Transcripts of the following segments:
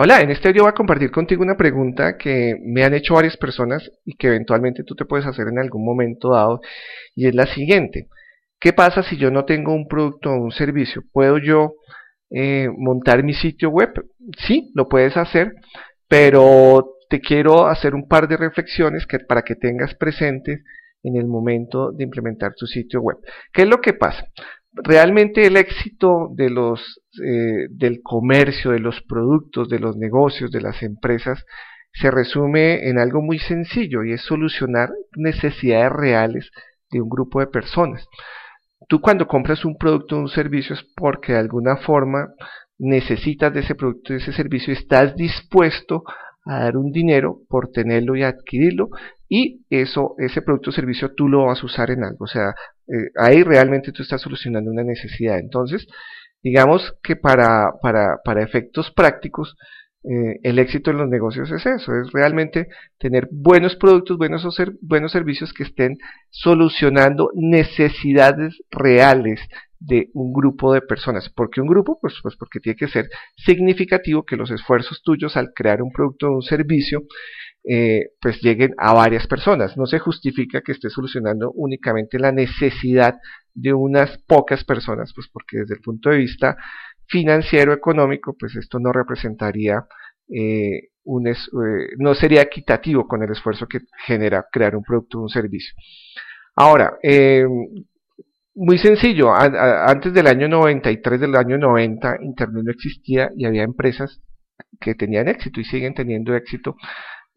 Hola, en este video voy a compartir contigo una pregunta que me han hecho varias personas y que eventualmente tú te puedes hacer en algún momento dado y es la siguiente. ¿Qué pasa si yo no tengo un producto o un servicio? ¿Puedo yo eh, montar mi sitio web? Sí, lo puedes hacer, pero te quiero hacer un par de reflexiones que, para que tengas presentes en el momento de implementar tu sitio web. ¿Qué es lo que pasa? Realmente el éxito de los, eh, del comercio, de los productos, de los negocios, de las empresas, se resume en algo muy sencillo y es solucionar necesidades reales de un grupo de personas. Tú cuando compras un producto o un servicio es porque de alguna forma necesitas de ese producto y ese servicio y estás dispuesto a dar un dinero por tenerlo y adquirirlo y eso, ese producto o servicio tú lo vas a usar en algo. O sea, eh, ahí realmente tú estás solucionando una necesidad. Entonces, digamos que para, para, para efectos prácticos, eh, el éxito en los negocios es eso, es realmente tener buenos productos, buenos, buenos servicios que estén solucionando necesidades reales de un grupo de personas. ¿Por qué un grupo? Pues, pues porque tiene que ser significativo que los esfuerzos tuyos al crear un producto o un servicio eh, pues lleguen a varias personas. No se justifica que esté solucionando únicamente la necesidad de unas pocas personas, pues porque desde el punto de vista financiero económico, pues esto no representaría eh, un eh, no sería equitativo con el esfuerzo que genera crear un producto o un servicio. Ahora, muy sencillo, antes del año 93, del año 90, Internet no existía y había empresas que tenían éxito y siguen teniendo éxito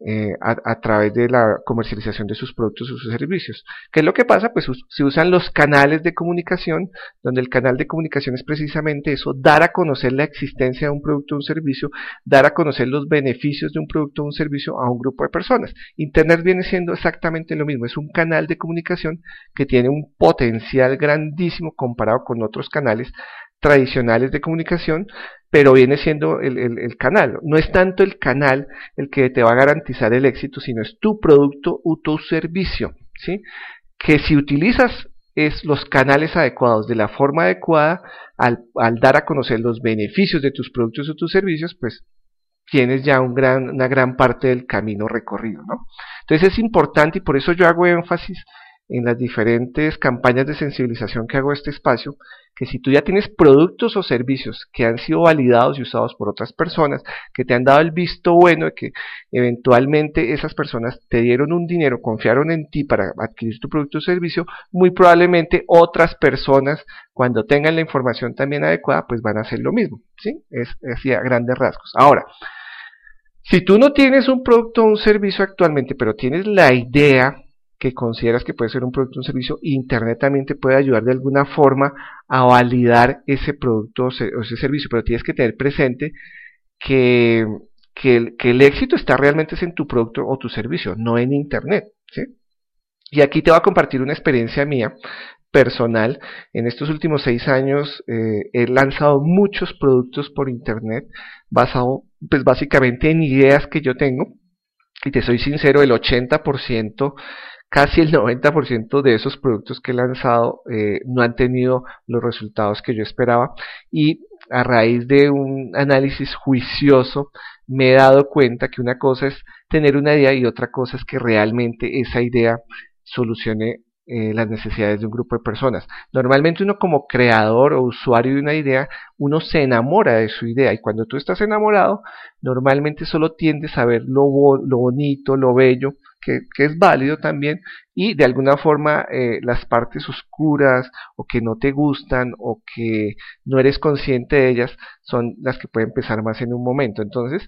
eh, a, través de la comercialización de sus productos o sus servicios. ¿Qué es lo que pasa? Pues se usan los canales de comunicación, donde el canal de comunicación es precisamente eso, dar a conocer la existencia de un producto o un servicio, dar a conocer los beneficios de un producto o un servicio a un grupo de personas. Internet viene siendo exactamente lo mismo, es un canal de comunicación que tiene un potencial grandísimo comparado con otros canales tradicionales de comunicación, pero viene siendo el, canal. No es tanto el canal el que te va a garantizar el éxito, sino es tu producto o tu servicio, ¿sí? Que si utilizas es los canales adecuados de la forma adecuada, al, dar a conocer los beneficios de tus productos o tus servicios, pues tienes ya una gran parte del camino recorrido, ¿no? Entonces es importante y por eso yo hago énfasis en las diferentes campañas de sensibilización que hago este espacio, que si tú ya tienes productos o servicios que han sido validados y usados por otras personas, que te han dado el visto bueno de que eventualmente esas personas te dieron un dinero, confiaron en ti para adquirir tu producto o servicio, muy probablemente otras personas, cuando tengan la información también adecuada, pues van a hacer lo mismo. ¿sí? Es así a grandes rasgos. Ahora, si tú no tienes un producto o un servicio actualmente, pero tienes la idea que consideras que puede ser un producto o un servicio, Internet también te puede ayudar de alguna forma a validar ese producto o ese servicio, pero tienes que tener presente que, que, el, éxito está realmente en tu producto o tu servicio, no en Internet. ¿sí? Y aquí te voy a compartir una experiencia mía personal. En estos últimos seis años eh, he lanzado muchos productos por Internet basado pues básicamente en ideas que yo tengo. Y te soy sincero, el 80% casi el 90% de esos productos que he lanzado eh, no han tenido los resultados que yo esperaba y a raíz de un análisis juicioso me he dado cuenta que una cosa es tener una idea y otra cosa es que realmente esa idea solucione eh, las necesidades de un grupo de personas. Normalmente uno como creador o usuario de una idea, uno se enamora de su idea y cuando tú estás enamorado, normalmente solo tiendes a ver lo, lo bonito, lo bello, que, es válido también, y de alguna forma eh, las partes oscuras o que no te gustan o que no eres consciente de ellas son las que pueden pesar más en un momento. Entonces,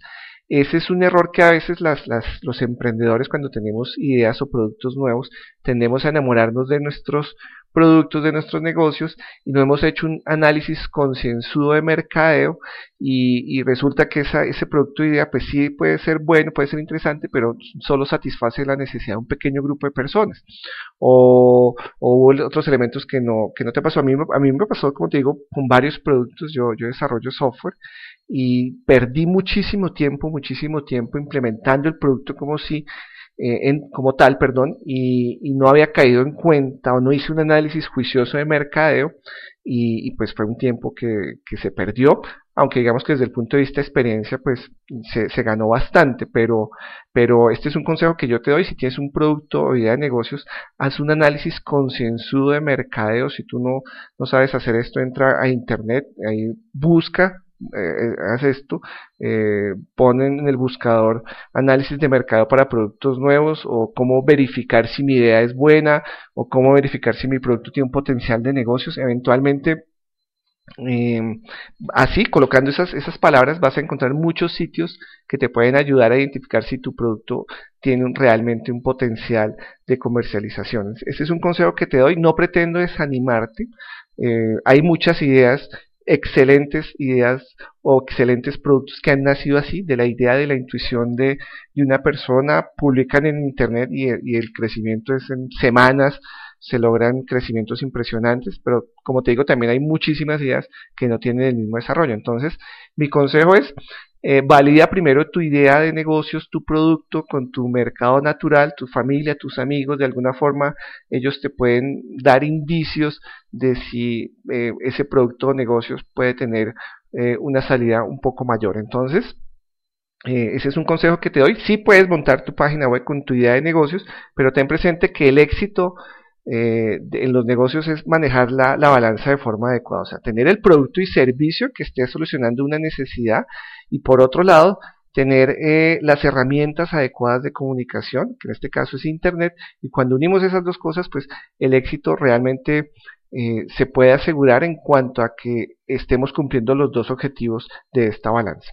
ese es un error que a veces las, las, los emprendedores cuando tenemos ideas o productos nuevos tendemos a enamorarnos de nuestros productos de nuestros negocios y no hemos hecho un análisis concienzudo de mercadeo y, resulta que esa, ese producto de idea pues sí puede ser bueno, puede ser interesante, pero solo satisface la necesidad de un pequeño grupo de personas. O, o otros elementos que no, que no te pasó. A mí, a mí me pasó, como te digo, con varios productos, yo, yo desarrollo software y perdí muchísimo tiempo, muchísimo tiempo implementando el producto como si eh, como tal, perdón, y, no había caído en cuenta o no hice un análisis juicioso de mercadeo y, pues fue un tiempo que, se perdió, aunque digamos que desde el punto de vista de experiencia pues se, ganó bastante, pero, pero este es un consejo que yo te doy, si tienes un producto o idea de negocios, haz un análisis concienzudo de mercadeo, si tú no, no sabes hacer esto, entra a internet, ahí busca eh, haz esto, eh, ponen en el buscador análisis de mercado para productos nuevos o cómo verificar si mi idea es buena o cómo verificar si mi producto tiene un potencial de negocios. Eventualmente, eh, así, colocando esas, esas palabras, vas a encontrar muchos sitios que te pueden ayudar a identificar si tu producto tiene realmente un potencial de comercialización. Ese es un consejo que te doy, no pretendo desanimarte. Eh, hay muchas ideas excelentes ideas o excelentes productos que han nacido así, de la idea de la intuición de, una persona, publican en internet y, y, el crecimiento es en semanas, se logran crecimientos impresionantes, pero como te digo, también hay muchísimas ideas que no tienen el mismo desarrollo. Entonces, mi consejo es eh, valida primero tu idea de negocios, tu producto con tu mercado natural, tu familia, tus amigos, de alguna forma ellos te pueden dar indicios de si eh, ese producto o negocios puede tener eh, una salida un poco mayor. Entonces, ese es un consejo que te doy. Sí puedes montar tu página web con tu idea de negocios, pero ten presente que el éxito eh, en los negocios es manejar la, balanza de forma adecuada, o sea, tener el producto y servicio que esté solucionando una necesidad y por otro lado, tener eh, las herramientas adecuadas de comunicación, que en este caso es Internet, y cuando unimos esas dos cosas, pues el éxito realmente eh, se puede asegurar en cuanto a que estemos cumpliendo los dos objetivos de esta balanza.